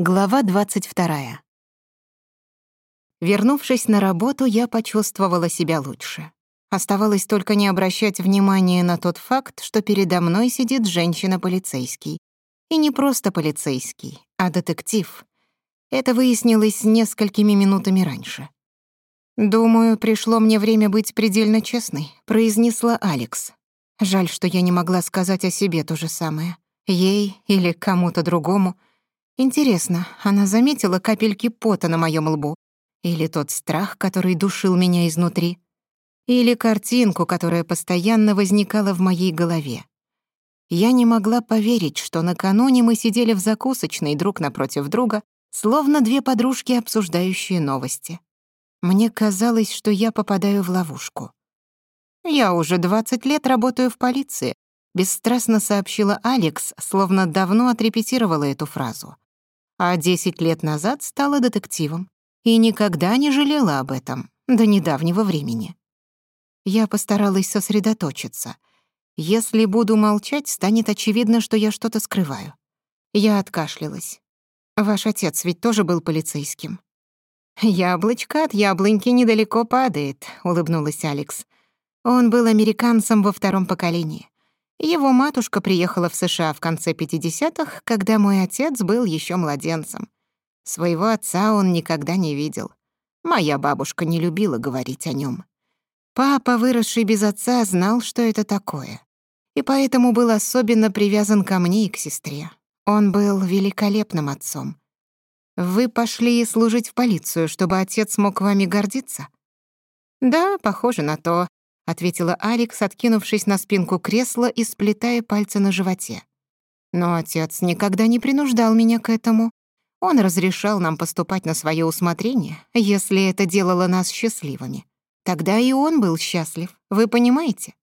Глава двадцать вторая. Вернувшись на работу, я почувствовала себя лучше. Оставалось только не обращать внимания на тот факт, что передо мной сидит женщина-полицейский. И не просто полицейский, а детектив. Это выяснилось несколькими минутами раньше. «Думаю, пришло мне время быть предельно честной», — произнесла Алекс. Жаль, что я не могла сказать о себе то же самое. Ей или кому-то другому — интересно, она заметила капельки пота на моём лбу. Или тот страх, который душил меня изнутри. Или картинку, которая постоянно возникала в моей голове. Я не могла поверить, что накануне мы сидели в закусочной друг напротив друга, словно две подружки, обсуждающие новости. Мне казалось, что я попадаю в ловушку. «Я уже 20 лет работаю в полиции», — бесстрастно сообщила Алекс, словно давно отрепетировала эту фразу. а 10 лет назад стала детективом и никогда не жалела об этом до недавнего времени. Я постаралась сосредоточиться. Если буду молчать, станет очевидно, что я что-то скрываю. Я откашлялась. Ваш отец ведь тоже был полицейским. «Яблочко от яблоньки недалеко падает», — улыбнулась Алекс. Он был американцем во втором поколении. Его матушка приехала в США в конце 50-х, когда мой отец был еще младенцем. Своего отца он никогда не видел. Моя бабушка не любила говорить о нем. Папа, выросший без отца, знал, что это такое. И поэтому был особенно привязан ко мне и к сестре. Он был великолепным отцом. Вы пошли служить в полицию, чтобы отец мог вами гордиться? Да, похоже на то, ответила Алекс, откинувшись на спинку кресла и сплетая пальцы на животе. Но отец никогда не принуждал меня к этому. Он разрешал нам поступать на свое усмотрение, если это делало нас счастливыми. Тогда и он был счастлив, вы понимаете?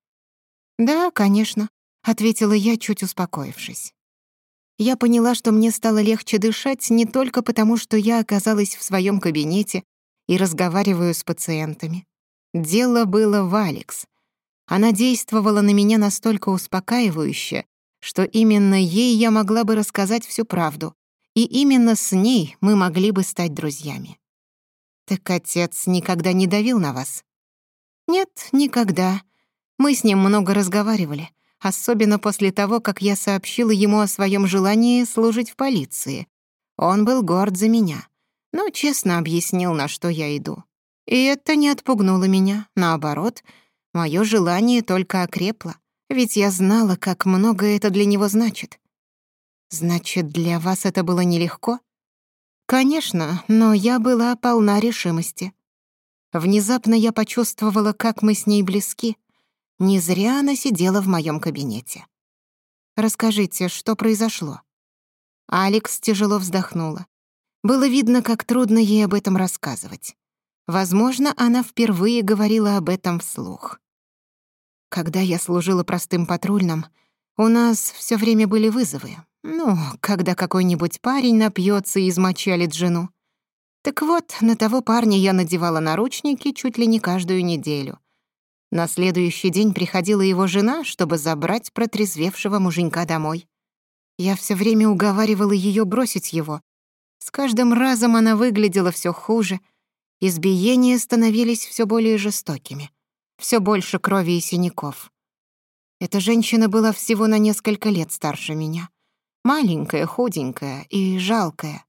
Да, конечно, ответила я, чуть успокоившись. Я поняла, что мне стало легче дышать не только потому, что я оказалась в своем кабинете и разговариваю с пациентами. Дело было в Алекс. Она действовала на меня настолько успокаивающе, что именно ей я могла бы рассказать всю правду, и именно с ней мы могли бы стать друзьями. «Так отец никогда не давил на вас?» «Нет, никогда. Мы с ним много разговаривали, особенно после того, как я сообщила ему о своем желании служить в полиции. Он был горд за меня, но честно объяснил, на что я иду. И это не отпугнуло меня, наоборот, мое желание только окрепло, ведь я знала, как много это для него значит. Значит, для вас это было нелегко? Конечно, но я была полна решимости. Внезапно я почувствовала, как мы с ней близки. Не зря она сидела в моем кабинете. Расскажите, что произошло? Алекс тяжело вздохнула. Было видно, как трудно ей об этом рассказывать. Возможно, она впервые говорила об этом вслух. Когда я служила простым патрульным, у нас все время были вызовы. Ну, когда какой-нибудь парень напьется и измочалит жену. Так вот, на того парня я надевала наручники чуть ли не каждую неделю. На следующий день приходила его жена, чтобы забрать протрезвевшего муженька домой. Я все время уговаривала ее бросить его. С каждым разом она выглядела все хуже — избиения становились все более жестокими, все больше крови и синяков. Эта женщина была всего на несколько лет старше меня, маленькая, худенькая и жалкая.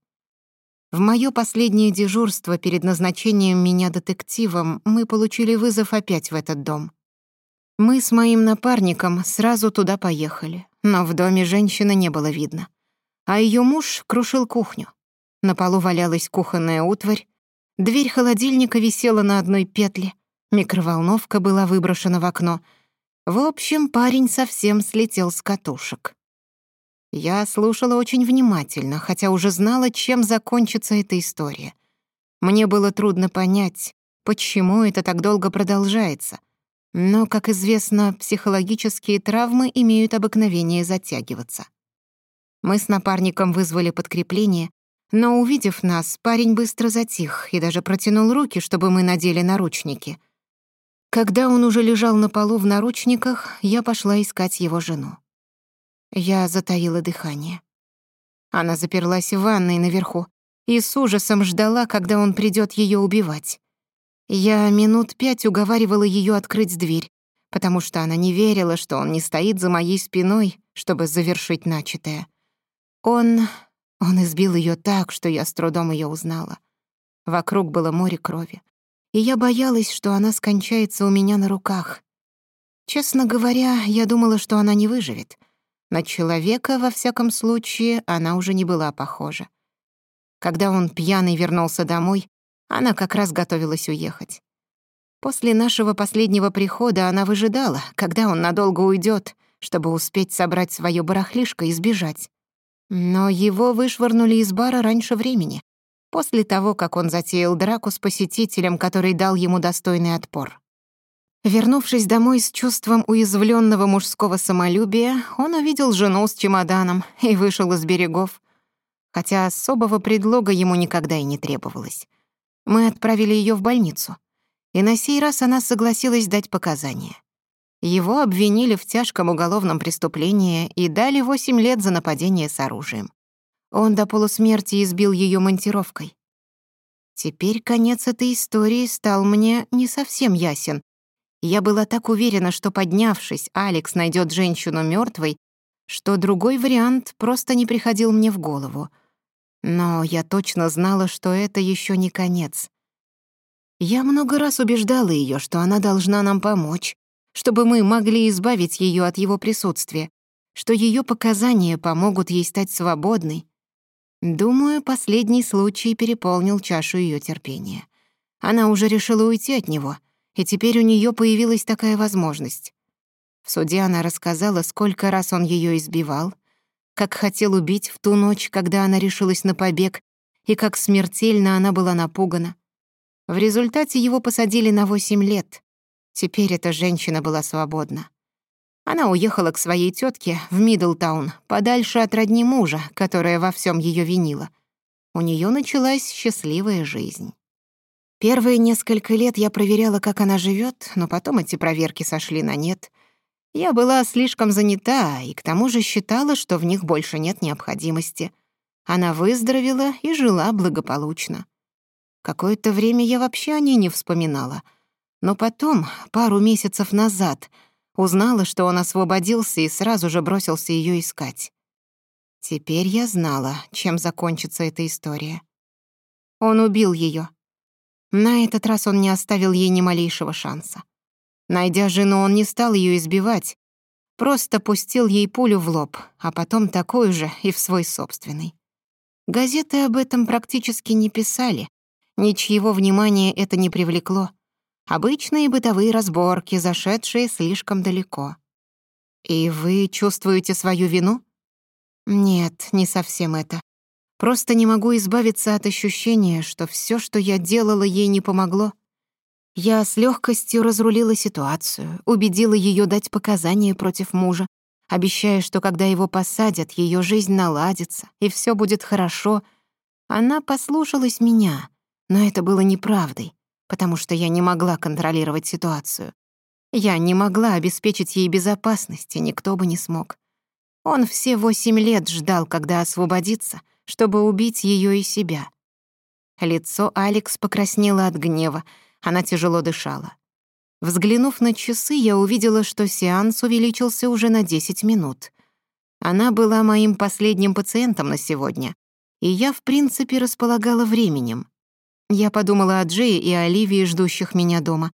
В мое последнее дежурство перед назначением меня детективом мы получили вызов опять в этот дом. Мы с моим напарником сразу туда поехали, но в доме женщины не было видно. А ее муж крушил кухню. На полу валялась кухонная утварь, Дверь холодильника висела на одной петле. Микроволновка была выброшена в окно. В общем, парень совсем слетел с катушек. Я слушала очень внимательно, хотя уже знала, чем закончится эта история. Мне было трудно понять, почему это так долго продолжается. Но, как известно, психологические травмы имеют обыкновение затягиваться. Мы с напарником вызвали подкрепление, но увидев нас, парень быстро затих и даже протянул руки, чтобы мы надели наручники. Когда он уже лежал на полу в наручниках, я пошла искать его жену. Я затаила дыхание. Она заперлась в ванной наверху и с ужасом ждала, когда он придёт её убивать. Я минут пять уговаривала её открыть дверь, потому что она не верила, что он не стоит за моей спиной, чтобы завершить начатое. Он он избил её так, что я с трудом её узнала. Вокруг было море крови, и я боялась, что она скончается у меня на руках. Честно говоря, я думала, что она не выживет. На человека, во всяком случае, она уже не была похожа. Когда он пьяный вернулся домой, она как раз готовилась уехать. После нашего последнего прихода она выжидала, когда он надолго уйдет, чтобы успеть собрать своё барахлишко и сбежать. Но его вышвырнули из бара раньше времени, после того, как он затеял драку с посетителем, который дал ему достойный отпор. Вернувшись домой с чувством уязвленного мужского самолюбия, он увидел жену с чемоданом и вышел из берегов, хотя особого предлога ему никогда и не требовалось. Мы отправили ее в больницу, и на сей раз она согласилась дать показания. Его обвинили в тяжком уголовном преступлении и дали 8 лет за нападение с оружием. Он до полусмерти избил ее монтировкой. Теперь конец этой истории стал мне не совсем ясен. Я была так уверена, что, поднявшись, Алекс найдет женщину мертвой, что другой вариант просто не приходил мне в голову. Но я точно знала, что это еще не конец. Я много раз убеждала ее, что она должна нам помочь, чтобы мы могли избавить ее от его присутствия, что ее показания помогут ей стать свободной. Думаю, последний случай переполнил чашу ее терпения. Она уже решила уйти от него, и теперь у нее появилась такая возможность. В суде она рассказала, сколько раз он ее избивал, как хотел убить в ту ночь, когда она решилась на побег, и как смертельно она была напугана. В результате его посадили на восемь лет, Теперь эта женщина была свободна. Она уехала к своей тетке в Мидлтаун, подальше от родни мужа, которая во всем ее винила. У нее началась счастливая жизнь. Первые несколько лет я проверяла, как она живет, но потом эти проверки сошли на нет. Я была слишком занята и к тому же считала, что в них больше нет необходимости. Она выздоровела и жила благополучно. Какое-то время я вообще о ней не вспоминала — но потом, пару месяцев назад, узнала, что он освободился и сразу же бросился ее искать. Теперь я знала, чем закончится эта история. Он убил ее. На этот раз он не оставил ей ни малейшего шанса. Найдя жену, он не стал ее избивать, просто пустил ей пулю в лоб, а потом такую же и в свой собственный. Газеты об этом практически не писали, ничьего внимания это не привлекло. Обычные бытовые разборки, зашедшие слишком далеко. И вы чувствуете свою вину? Нет, не совсем это. Просто не могу избавиться от ощущения, что все, что я делала, ей не помогло. Я с легкостью разрулила ситуацию, убедила ее дать показания против мужа, обещая, что когда его посадят, ее жизнь наладится, и все будет хорошо. Она послушалась меня, но это было неправдой, потому что я не могла контролировать ситуацию. Я не могла обеспечить ей безопасности, никто бы не смог. Он все восемь лет ждал, когда освободится, чтобы убить ее и себя. Лицо Алекс покраснело от гнева, она тяжело дышала. Взглянув на часы, я увидела, что сеанс увеличился уже на 10 минут. Она была моим последним пациентом на сегодня, и я, в принципе, располагала временем. Я подумала о Джее и Оливии, ждущих меня дома.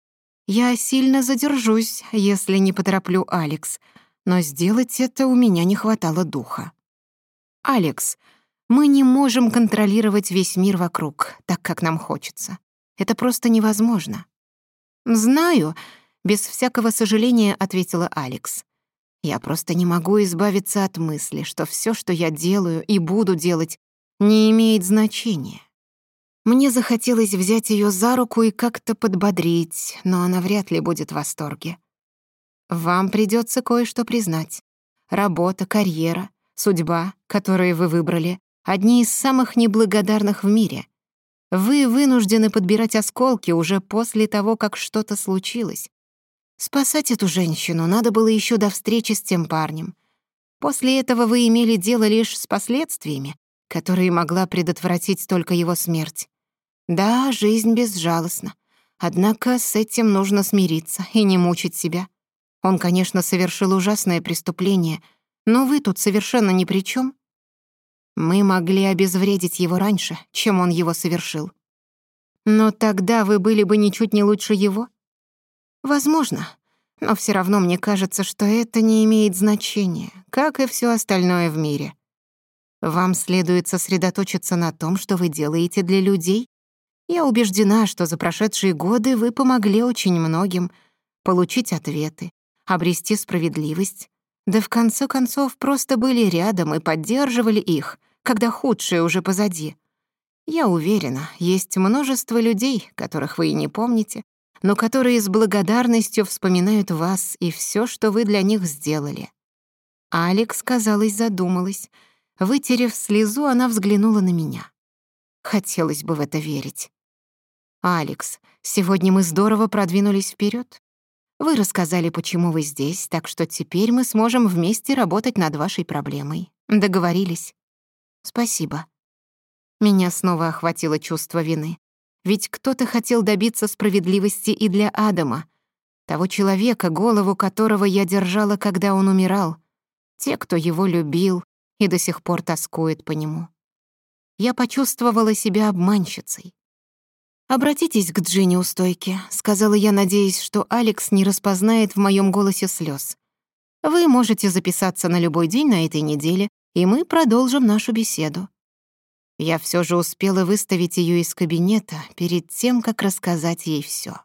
Я сильно задержусь, если не потороплю Алекс, но сделать это у меня не хватало духа. «Алекс, мы не можем контролировать весь мир вокруг, так как нам хочется. Это просто невозможно». «Знаю», — без всякого сожаления ответила Алекс. «Я просто не могу избавиться от мысли, что все, что я делаю и буду делать, не имеет значения. Мне захотелось взять ее за руку и как-то подбодрить, но она вряд ли будет в восторге. Вам придется кое-что признать. Работа, карьера, судьба, которые вы выбрали, одни из самых неблагодарных в мире. Вы вынуждены подбирать осколки уже после того, как что-то случилось. Спасать эту женщину надо было еще до встречи с тем парнем. После этого вы имели дело лишь с последствиями, которые могла предотвратить только его смерть. Да, жизнь безжалостна. Однако с этим нужно смириться и не мучить себя. Он, конечно, совершил ужасное преступление, но вы тут совершенно ни при чем. Мы могли обезвредить его раньше, чем он его совершил. Но тогда вы были бы ничуть не лучше его. Возможно, но все равно мне кажется, что это не имеет значения, как и все остальное в мире. Вам следует сосредоточиться на том, что вы делаете для людей. Я убеждена, что за прошедшие годы вы помогли очень многим получить ответы, обрести справедливость, да в конце концов просто были рядом и поддерживали их, когда худшее уже позади. Я уверена, есть множество людей, которых вы и не помните, но которые с благодарностью вспоминают вас и все, что вы для них сделали. Алекс, казалось, задумалась. Вытерев слезу, она взглянула на меня. Хотелось бы в это верить. «Алекс, сегодня мы здорово продвинулись вперед. Вы рассказали, почему вы здесь, так что теперь мы сможем вместе работать над вашей проблемой. Договорились?» «Спасибо». Меня снова охватило чувство вины. Ведь кто-то хотел добиться справедливости и для Адама, того человека, голову которого я держала, когда он умирал, те, кто его любил и до сих пор тоскует по нему. Я почувствовала себя обманщицей. «Обратитесь к Джинни у стойки», — сказала я, надеясь, что Алекс не распознает в моем голосе слез. «Вы можете записаться на любой день на этой неделе, и мы продолжим нашу беседу». Я все же успела выставить ее из кабинета перед тем, как рассказать ей все.